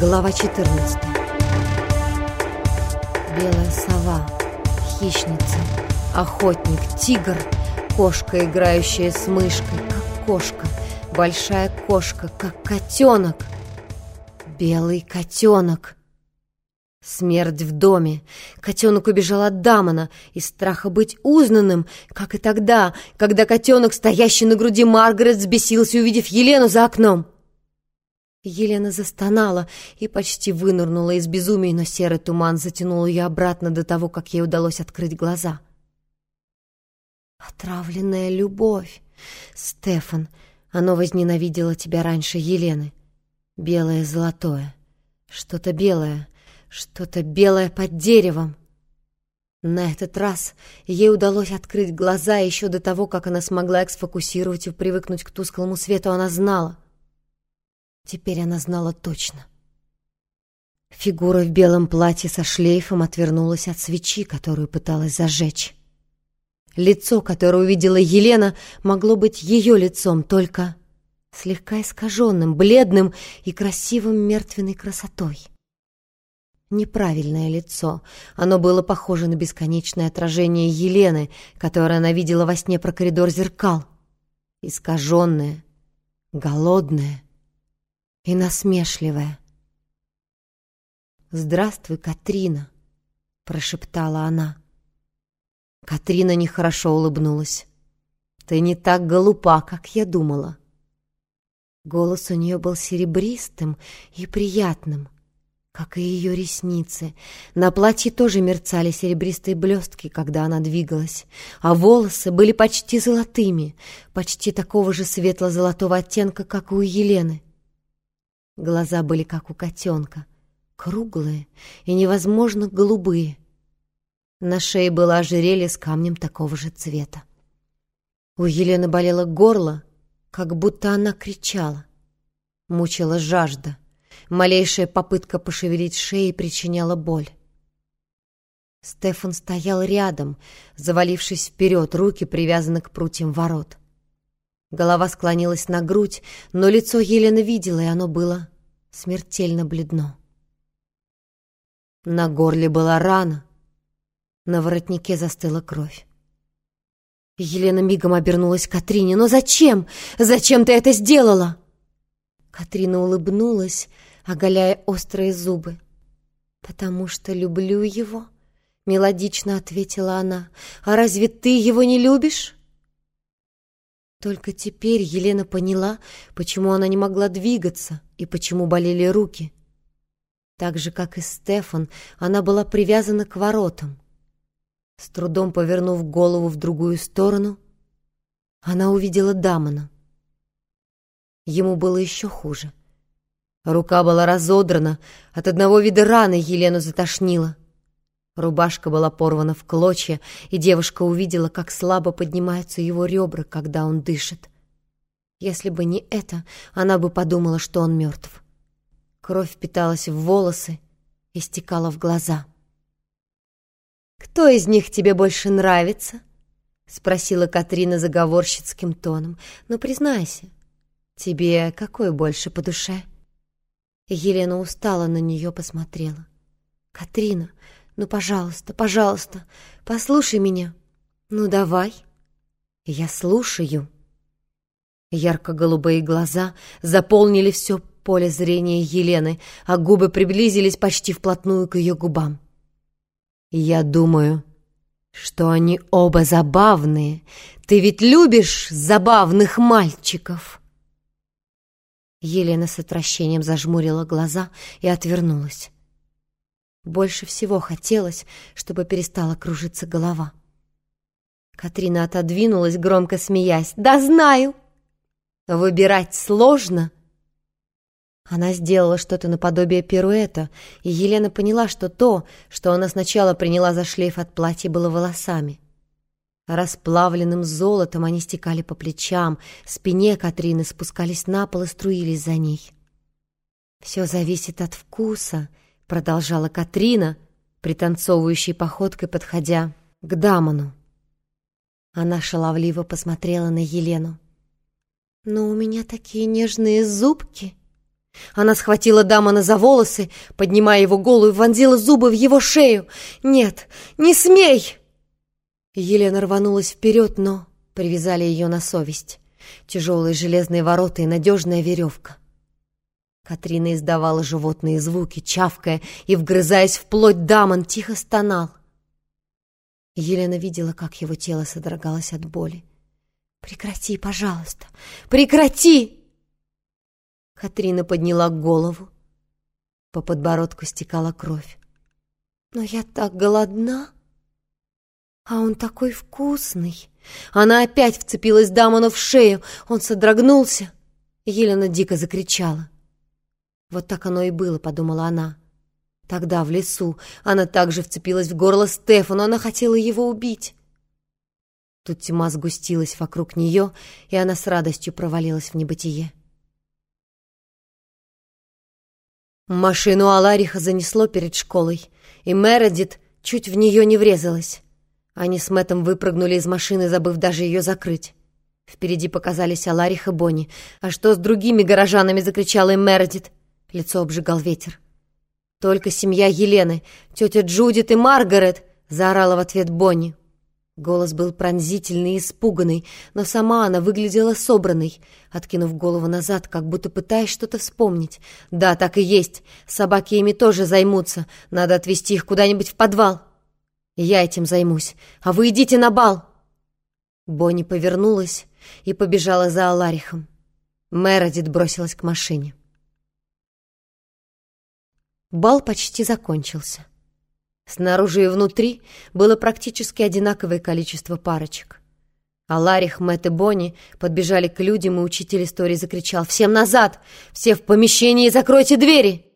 Глава 14 Белая сова, хищница, охотник, тигр, кошка, играющая с мышкой, как кошка, большая кошка, как котенок. Белый котенок. Смерть в доме. Котенок убежал от Дамона из страха быть узнанным, как и тогда, когда котенок, стоящий на груди Маргарет, взбесился, увидев Елену за окном. Елена застонала и почти вынырнула из безумия, но серый туман затянул ее обратно до того, как ей удалось открыть глаза. «Отравленная любовь! Стефан, оно возненавидело тебя раньше Елены. Белое золотое. Что-то белое, что-то белое под деревом. На этот раз ей удалось открыть глаза еще до того, как она смогла их сфокусировать и привыкнуть к тусклому свету, она знала — Теперь она знала точно. Фигура в белом платье со шлейфом отвернулась от свечи, которую пыталась зажечь. Лицо, которое увидела Елена, могло быть ее лицом, только слегка искаженным, бледным и красивым мертвенной красотой. Неправильное лицо. Оно было похоже на бесконечное отражение Елены, которое она видела во сне про коридор зеркал. Искаженное, голодное, и насмешливая. «Здравствуй, Катрина», — прошептала она. Катрина нехорошо улыбнулась. «Ты не так голупа, как я думала». Голос у нее был серебристым и приятным, как и ее ресницы. На платье тоже мерцали серебристые блестки, когда она двигалась, а волосы были почти золотыми, почти такого же светло-золотого оттенка, как у Елены. Глаза были как у котенка, круглые и невозможно голубые. На шее было ожерелье с камнем такого же цвета. У Елены болело горло, как будто она кричала. Мучила жажда. Малейшая попытка пошевелить шеей причиняла боль. Стефан стоял рядом, завалившись вперед, руки привязаны к прутьям ворот. Голова склонилась на грудь, но лицо Елены видела, и оно было смертельно бледно. На горле была рана, на воротнике застыла кровь. Елена мигом обернулась к Катрине. «Но зачем? Зачем ты это сделала?» Катрина улыбнулась, оголяя острые зубы. «Потому что люблю его», — мелодично ответила она. «А разве ты его не любишь?» Только теперь Елена поняла, почему она не могла двигаться и почему болели руки. Так же, как и Стефан, она была привязана к воротам. С трудом повернув голову в другую сторону, она увидела Дамона. Ему было еще хуже. Рука была разодрана, от одного вида раны Елену затошнило — Рубашка была порвана в клочья, и девушка увидела, как слабо поднимаются его ребра, когда он дышит. Если бы не это, она бы подумала, что он мертв. Кровь впиталась в волосы и стекала в глаза. «Кто из них тебе больше нравится?» — спросила Катрина заговорщицким тоном. «Ну, признайся, тебе какой больше по душе?» Елена устала на нее посмотрела. «Катрина, ну, пожалуйста, пожалуйста, послушай меня. Ну, давай. Я слушаю. Ярко-голубые глаза заполнили все поле зрения Елены, а губы приблизились почти вплотную к ее губам. Я думаю, что они оба забавные. Ты ведь любишь забавных мальчиков. Елена с отвращением зажмурила глаза и отвернулась. Больше всего хотелось, чтобы перестала кружиться голова. Катрина отодвинулась, громко смеясь. «Да знаю! Выбирать сложно!» Она сделала что-то наподобие пируэта, и Елена поняла, что то, что она сначала приняла за шлейф от платья, было волосами. Расплавленным золотом они стекали по плечам, спине Катрины спускались на пол и струились за ней. «Все зависит от вкуса», продолжала Катрина, пританцовывающей походкой подходя к Дамону. Она шаловливо посмотрела на Елену. «Но у меня такие нежные зубки. Она схватила Дамона за волосы, поднимая его голову, и вонзила зубы в его шею. «Нет, не смей!» Елена рванулась вперед, но привязали ее на совесть. Тяжелые железные ворота и надежная веревка. Катрина издавала животные звуки, чавкая и вгрызаясь в плоть Дамон, тихо стонал. Елена видела, как его тело содрогалось от боли. «Прекрати, пожалуйста! Прекрати!» Катрина подняла голову. По подбородку стекала кровь. «Но я так голодна! А он такой вкусный!» Она опять вцепилась Дамону в шею. Он содрогнулся. Елена дико закричала. «Вот так оно и было», — подумала она. Тогда, в лесу, она также вцепилась в горло Стефану, она хотела его убить. Тут тьма сгустилась вокруг нее, и она с радостью провалилась в небытие. Машину Алариха занесло перед школой, и Мередит чуть в нее не врезалась. Они с Мэттом выпрыгнули из машины, забыв даже ее закрыть. Впереди показались Аларих и Бонни. «А что с другими горожанами?» — закричала им Мередит. Лицо обжигал ветер. «Только семья Елены, тетя Джудит и Маргарет!» — заорала в ответ Бонни. Голос был пронзительный и испуганный, но сама она выглядела собранной, откинув голову назад, как будто пытаясь что-то вспомнить. «Да, так и есть. Собаки ими тоже займутся. Надо отвезти их куда-нибудь в подвал. Я этим займусь. А вы идите на бал!» Бонни повернулась и побежала за Аларихом. Мередит бросилась к машине. Бал почти закончился. Снаружи и внутри было практически одинаковое количество парочек. А Ларих, Мэтт и Бонни подбежали к людям, и учитель истории закричал «Всем назад! Все в помещении! Закройте двери!»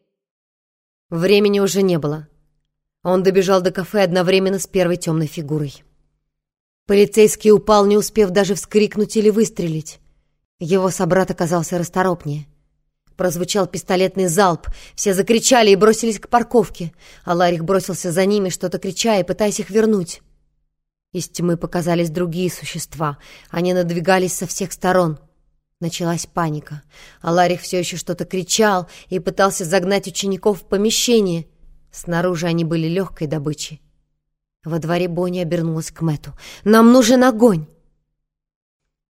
Времени уже не было. Он добежал до кафе одновременно с первой темной фигурой. Полицейский упал, не успев даже вскрикнуть или выстрелить. Его собрат оказался расторопнее. Прозвучал пистолетный залп. Все закричали и бросились к парковке. А Ларих бросился за ними, что-то крича и пытаясь их вернуть. Из тьмы показались другие существа. Они надвигались со всех сторон. Началась паника. А Ларих все еще что-то кричал и пытался загнать учеников в помещение. Снаружи они были легкой добычей. Во дворе Бонни обернулась к Мэту. «Нам нужен огонь!»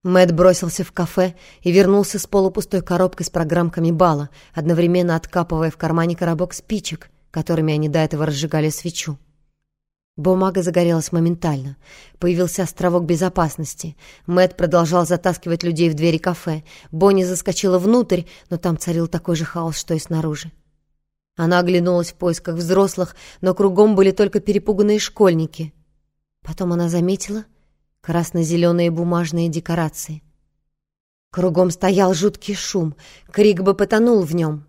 Мэт бросился в кафе и вернулся с полупустой коробкой с программками бала, одновременно откапывая в кармане коробок спичек, которыми они до этого разжигали свечу. Бумага загорелась моментально. Появился островок безопасности. Мэт продолжал затаскивать людей в двери кафе. Бонни заскочила внутрь, но там царил такой же хаос, что и снаружи. Она оглянулась в поисках взрослых, но кругом были только перепуганные школьники. Потом она заметила красно-зеленые бумажные декорации. Кругом стоял жуткий шум, крик бы потонул в нем.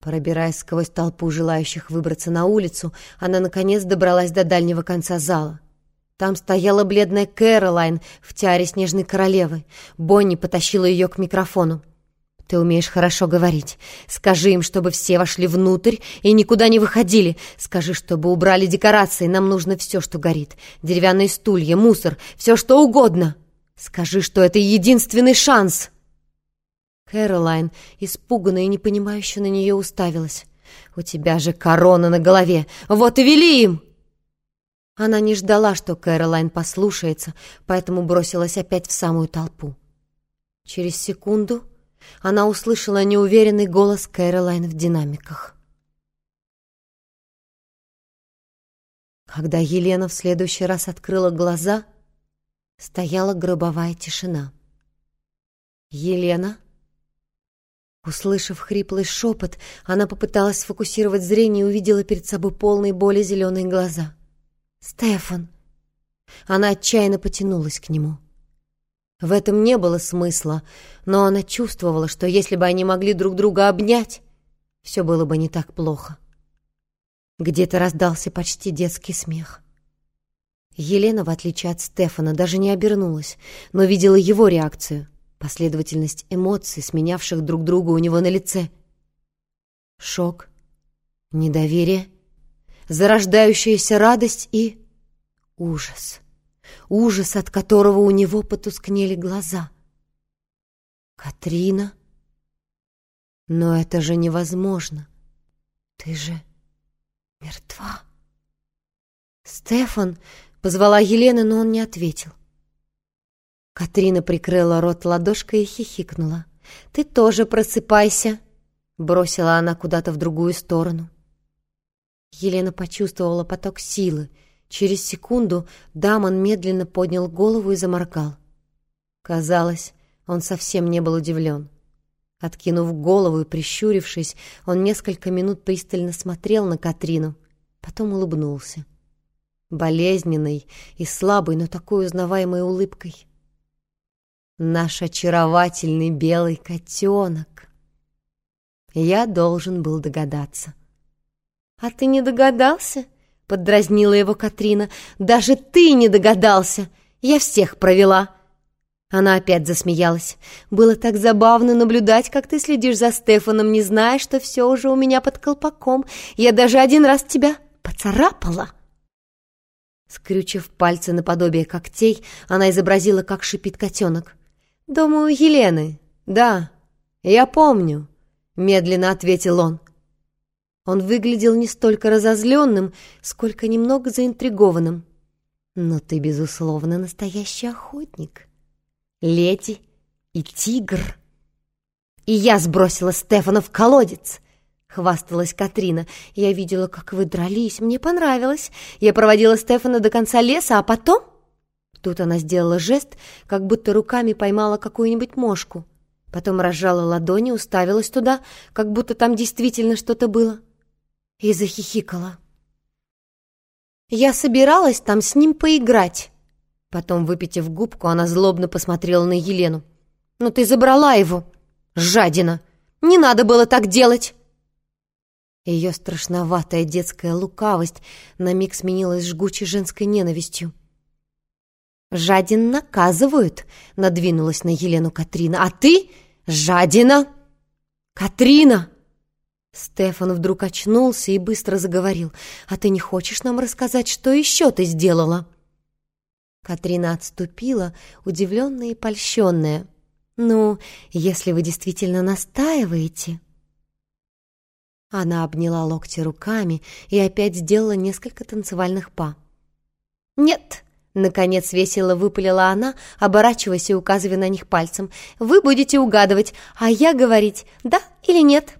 Пробираясь сквозь толпу желающих выбраться на улицу, она, наконец, добралась до дальнего конца зала. Там стояла бледная Кэролайн в тиаре снежной королевы. Бонни потащила ее к микрофону. Ты умеешь хорошо говорить. Скажи им, чтобы все вошли внутрь и никуда не выходили. Скажи, чтобы убрали декорации. Нам нужно все, что горит. Деревянные стулья, мусор, все, что угодно. Скажи, что это единственный шанс. Кэролайн, испуганная и непонимающе на нее уставилась. «У тебя же корона на голове! Вот и вели им!» Она не ждала, что Кэролайн послушается, поэтому бросилась опять в самую толпу. Через секунду она услышала неуверенный голос Кэролайн в динамиках. Когда Елена в следующий раз открыла глаза, стояла гробовая тишина. «Елена?» Услышав хриплый шепот, она попыталась сфокусировать зрение и увидела перед собой полные боли зеленые глаза. «Стефан!» Она отчаянно потянулась к нему. В этом не было смысла, но она чувствовала, что если бы они могли друг друга обнять, все было бы не так плохо. Где-то раздался почти детский смех. Елена, в отличие от Стефана, даже не обернулась, но видела его реакцию, последовательность эмоций, сменявших друг друга у него на лице. Шок, недоверие, зарождающаяся радость и ужас ужас, от которого у него потускнели глаза. Катрина Но это же невозможно. Ты же мертва. Стефан позвала Елены, но он не ответил. Катрина прикрыла рот ладошкой и хихикнула. «Ты тоже просыпайся!» Бросила она куда-то в другую сторону. Елена почувствовала поток силы. Через секунду Дамон медленно поднял голову и заморгал. Казалось, он совсем не был удивлен. Откинув голову и прищурившись, он несколько минут пристально смотрел на Катрину, потом улыбнулся. Болезненной и слабой, но такой узнаваемой улыбкой. «Наш очаровательный белый котенок!» Я должен был догадаться. «А ты не догадался?» — поддразнила его Катрина. «Даже ты не догадался! Я всех провела!» Она опять засмеялась. «Было так забавно наблюдать, как ты следишь за Стефаном, не зная, что все уже у меня под колпаком. Я даже один раз тебя поцарапала!» Скрючив пальцы наподобие когтей, она изобразила, как шипит котенок. «Дома у Елены. Да, я помню», — медленно ответил он. Он выглядел не столько разозленным, сколько немного заинтригованным. «Но ты, безусловно, настоящий охотник. Леди и тигр». «И я сбросила Стефана в колодец!» — хвасталась Катрина. «Я видела, как вы дрались. Мне понравилось. Я проводила Стефана до конца леса, а потом...» Тут она сделала жест, как будто руками поймала какую-нибудь мошку. Потом разжала ладони, уставилась туда, как будто там действительно что-то было и захихикала. Я собиралась там с ним поиграть. Потом, выпитив губку, она злобно посмотрела на Елену. «Но ты забрала его, жадина! Не надо было так делать!» Ее страшноватая детская лукавость на миг сменилась жгучей женской ненавистью. «Жадин наказывают!» — надвинулась на Елену Катрина. «А ты — жадина!» «Катрина!» Стефан вдруг очнулся и быстро заговорил. «А ты не хочешь нам рассказать, что еще ты сделала?» Катрина отступила, удивленная и польщенная. «Ну, если вы действительно настаиваете...» Она обняла локти руками и опять сделала несколько танцевальных па. «Нет!» — наконец весело выпалила она, оборачиваясь и указывая на них пальцем. «Вы будете угадывать, а я говорить «да» или «нет».